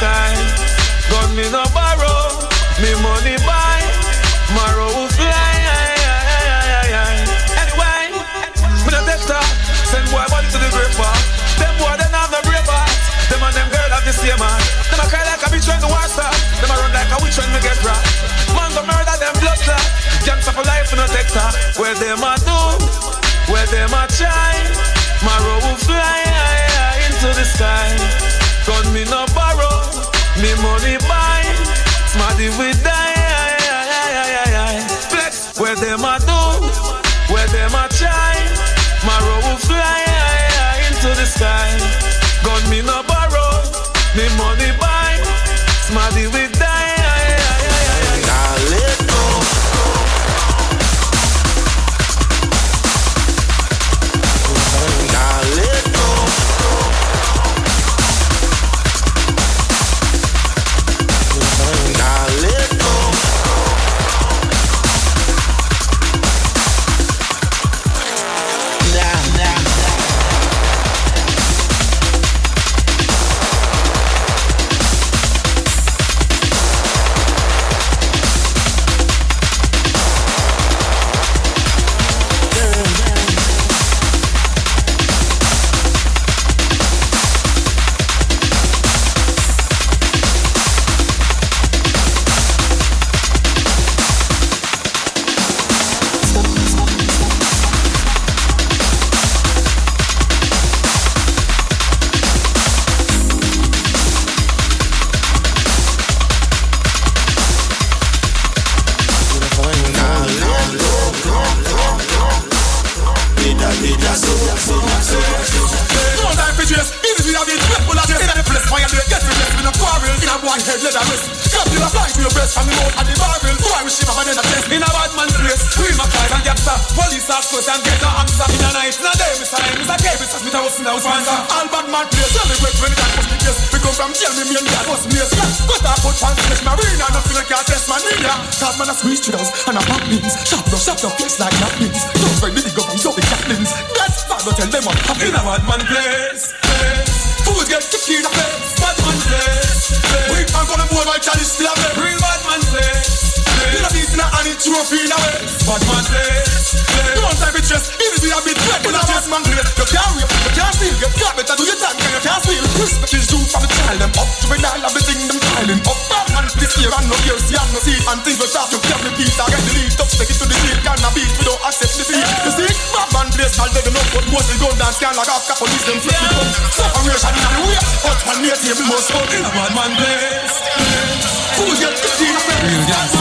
Into the me no borrow, me money buy, Marrow will fly. Anyway, me no take talk. Send boy body to the grave bar. Them boy they have no brave heart. Them and them girl have the same heart. Them a cry like a bitch when the war start. Them a run like a witch when me get robbed. Man go murder them blood clot. Gangsta for life no take talk. Where them a do, where them a try. Marrow will fly into the sky. Gun me no borrow, me money buy. Smarty we die. Flex where them a do, where them a try. Marrow will fly into the sky. Gun me no borrow, me money buy. Smarty we dance.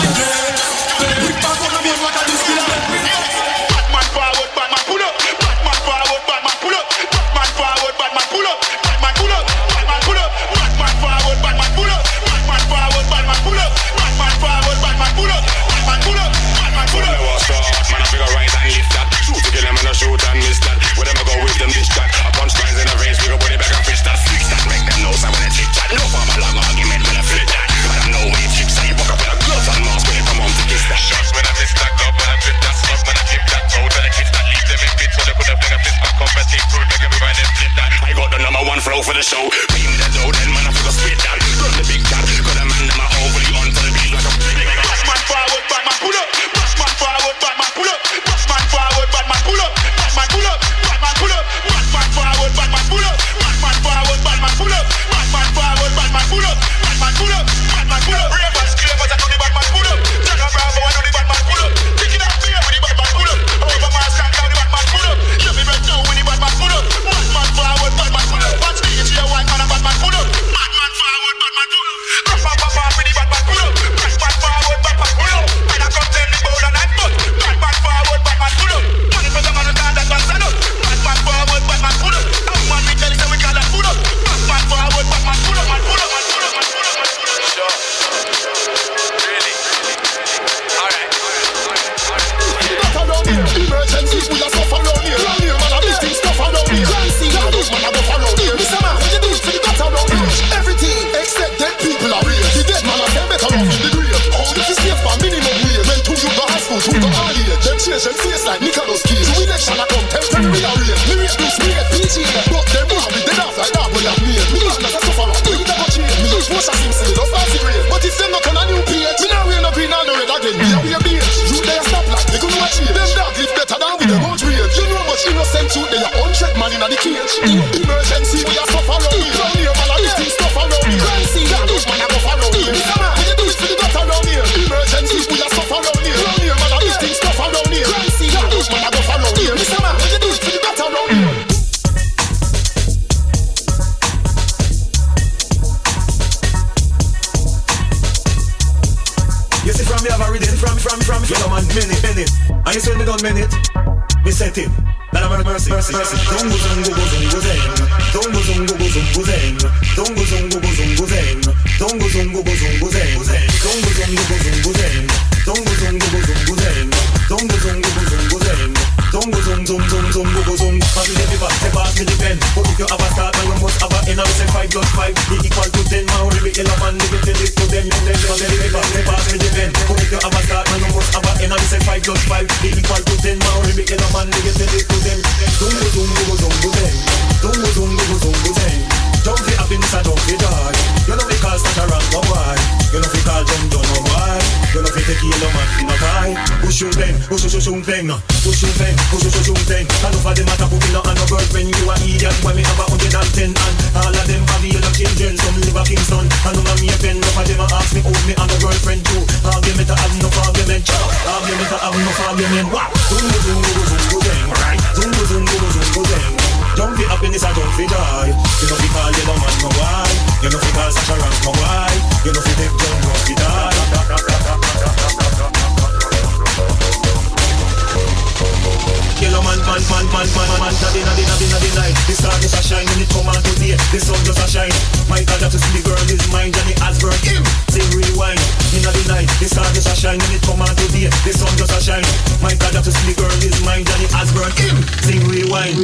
Sunshine when it come on today. The sun just a shine. My God, to see the girl is mine. Johnny Osbourne, him sing rewind.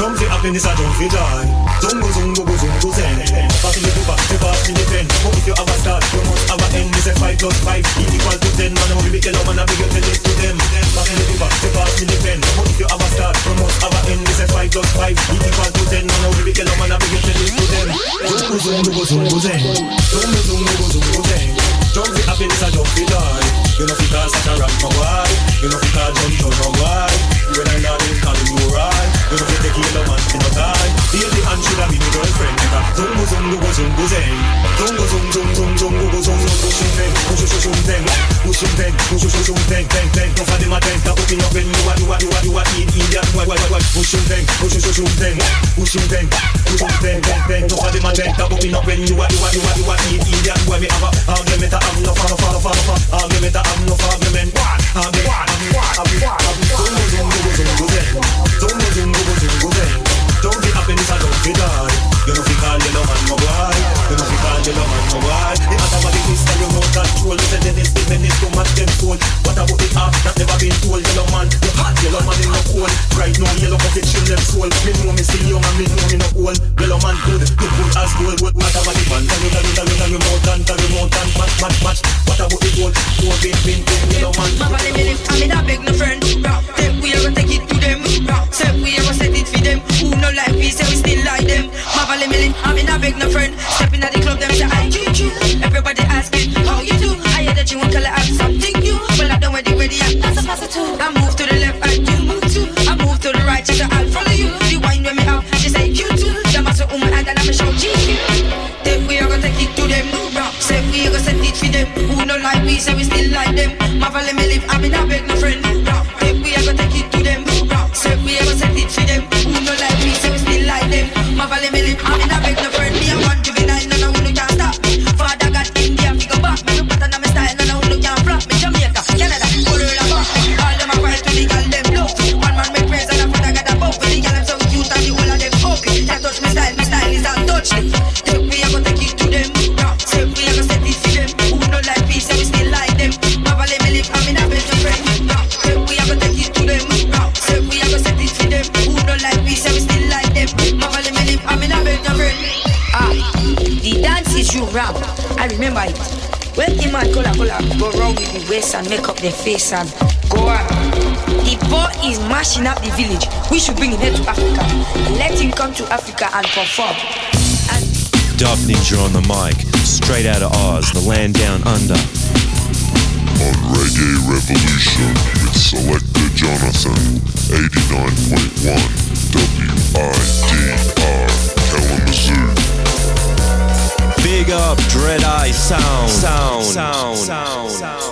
Jump the happiness, I jump the joy. Zungo zungo zungo zeng. Pass me the back, me the pen. But if you have a start, you must have a end. Me say five plus five equal to ten. Man, I'm a big yellow I beg you tell it to them. Pass me the back, the pass me the if you have a start, you must have a end. Me say five plus five equal to ten. Man, I'm a big yellow I beg you tell it to them. Zeng. Zungo zungo zungo zeng. Jump the happiness, I jump the joy. You know, you such a rock, my why? You know, can't jump, jump, my why? When I'm not in, calling you right. You know, if you take it, man, in no time. Baby, and should have been your girlfriend. Zungo zungo zungo zeng. Zungo zungo zungo zungo zungo zungo pushing them, push push push them, pushing them, push push push them, them them. No for them a them, that open up when you are you are you are you are eat Indian, why why why pushing them, push push push them, pushing them, pushing them, them them. No for them a them, that open up when you are you are you are you are eat Indian, why me have a argument, I have no fun, fun, fun, fun, argument, I have no argument. What? Argument, what? What? Zungo zungo zungo zeng, zungo zungo zungo zeng. Don't you go then Don't be happiness, I don't be die. You know, you call yellow man, my boy. You know, you call yellow man, my boy. The automatic is the remote control. You say Dennis, the menace to match them soul. What about the heart that never been told? Yellow man, you hot, yellow man in the cold. Right now, yellow coffee chill them soul. Me know me still young and me know me no old. Yellow man good, you good as gold. What about the man? Tell you, tell you, tell you, tell you, remote and tell you, remote and match, match, match. What about the gold? Gold, pin, pin, pin, yellow man. My body me lift, I'm in a beg no friend. Take we ever take it to them. Say we ever set it for them. Who no like we say we still like them. My me lift, I'm in a beg no friend. Stepping at the club, them say I choo choo. Everybody asking how you do. I hear that you want to have something new. Well I done with it ready. I pass a a. I move to the left and you move too. I move to the right, say I'll follow you. The wine when me out, she say you too. The muscle um and then I'm show G. Then we are gonna take it to them. Say we are gonna set it for them. Who no like we say we still like them. My me live, I'm in a beg no friend. Man cola cola go wrong with the waist and make up their face and go on. The boy is mashing up the village. We should bring him here to Africa. Let him come to Africa and perform. And Dub Ninja on the mic, straight out of Oz, the land down under. On Reggae Revolution with Selector Jonathon, 89.1 WIDR Kalamazoo. Big up Dread Eye Sound. Sound. Sound. Sound. Admiral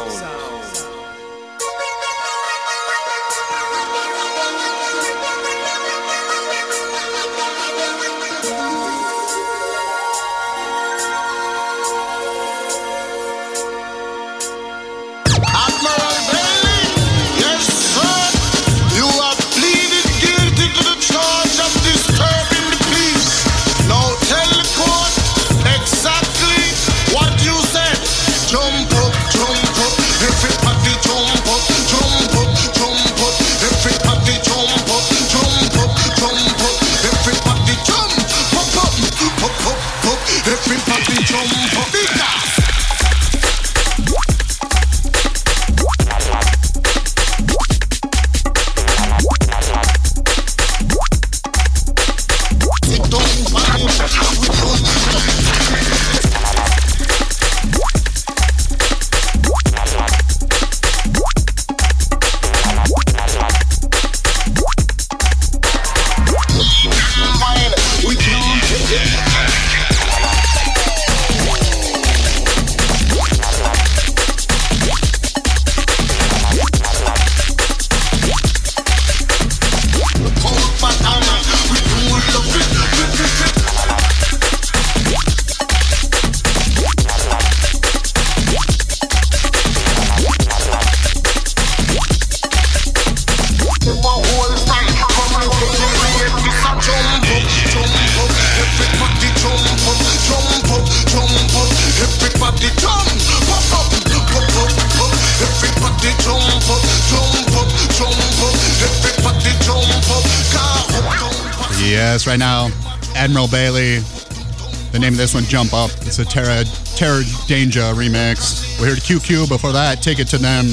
this one, Jump Up. It's a Terra, Terra Danjah remix. We heard QQ before that, Take It to Them.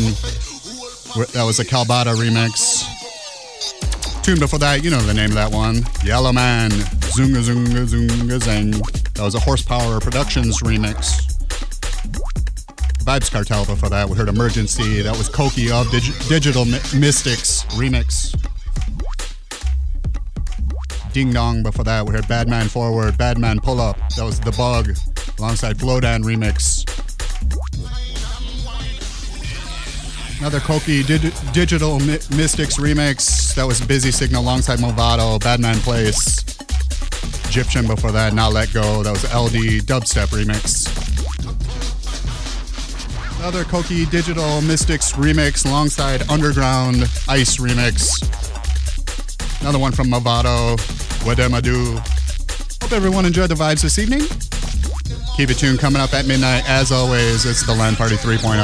That was a Kalbata remix. Tune before that, you know the name of that one. Yellow Man, Zunga Zunga Zunga Zing. That was a Horsepower Productions remix. Vibes Cartel before that, we heard Emergency. That was Coki of Dig- Digital Mystikz remix. Ding Dong before that, we heard Bad Man Forward, Bad Man Pull Up. That was The Bug alongside Flowdan remix. Another Coki Dig- Digital Mi- Mystikz remix. That was Busy Signal alongside Movado, Bad Man Place. Egyptian before that, Not Let Go. That was LD Dubstep remix. Another Coki Digital Mystikz remix alongside Underground Ice remix. Another one from Movado, Wademadu. Hope everyone enjoyed the vibes this evening. Keep it tuned coming up at midnight. As always, it's the Land Party 3.0.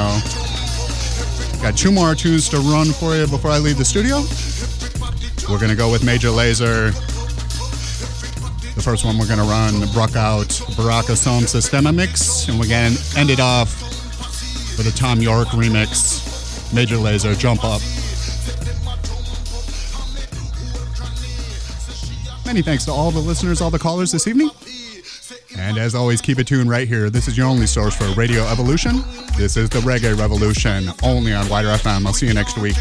Got two more tunes to run for you before I leave the studio. We're gonna go with Major Lazer. The first one we're gonna run Bruck out Buraka Som Sistema mix, and we're gonna end it off with a Tom York remix. Major Lazer, Jump Up. Many thanks to all the listeners, all the callers this evening. And as always, keep it tuned right here. This is your only source for Radio Evolution. This is the Reggae Revolution, only on WIDR FM. I'll see you next week.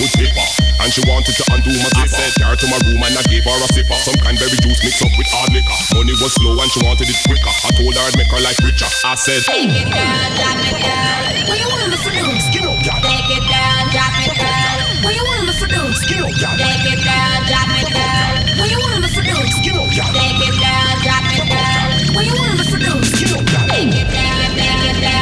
good paper. And she wanted to undo my zipper. I said, to my room and I gave her a sipper. Some cranberry juice mixed up with hard liquor. Money was slow and she wanted it quicker. I told her I'd make her life richer. I said, Take it down, drop it down. What you want to do? Skin up, y'all. Take it down, drop it down. What you want to do? Skin up, y'all. Take it down, drop it down. What you want to do? Skin up, y'all. Take it down, drop it down. What you want to do? Skin up, y'all. Take it down, take it down.